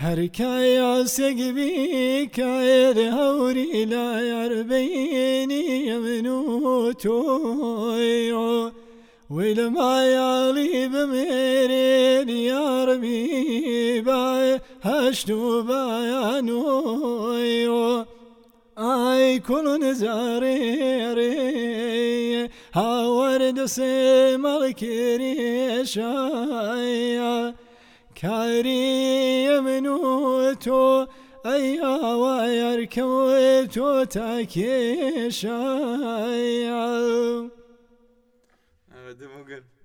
هركايا سقبي كايد هوري لا يربيني يمنوتو ولما يالي بميرين يا ربي باي هشتو بايانو اي كل نزاري هاورد سيمال كريشايا كاري منوتو أيا ويركوتو تاكيشايا هذا مو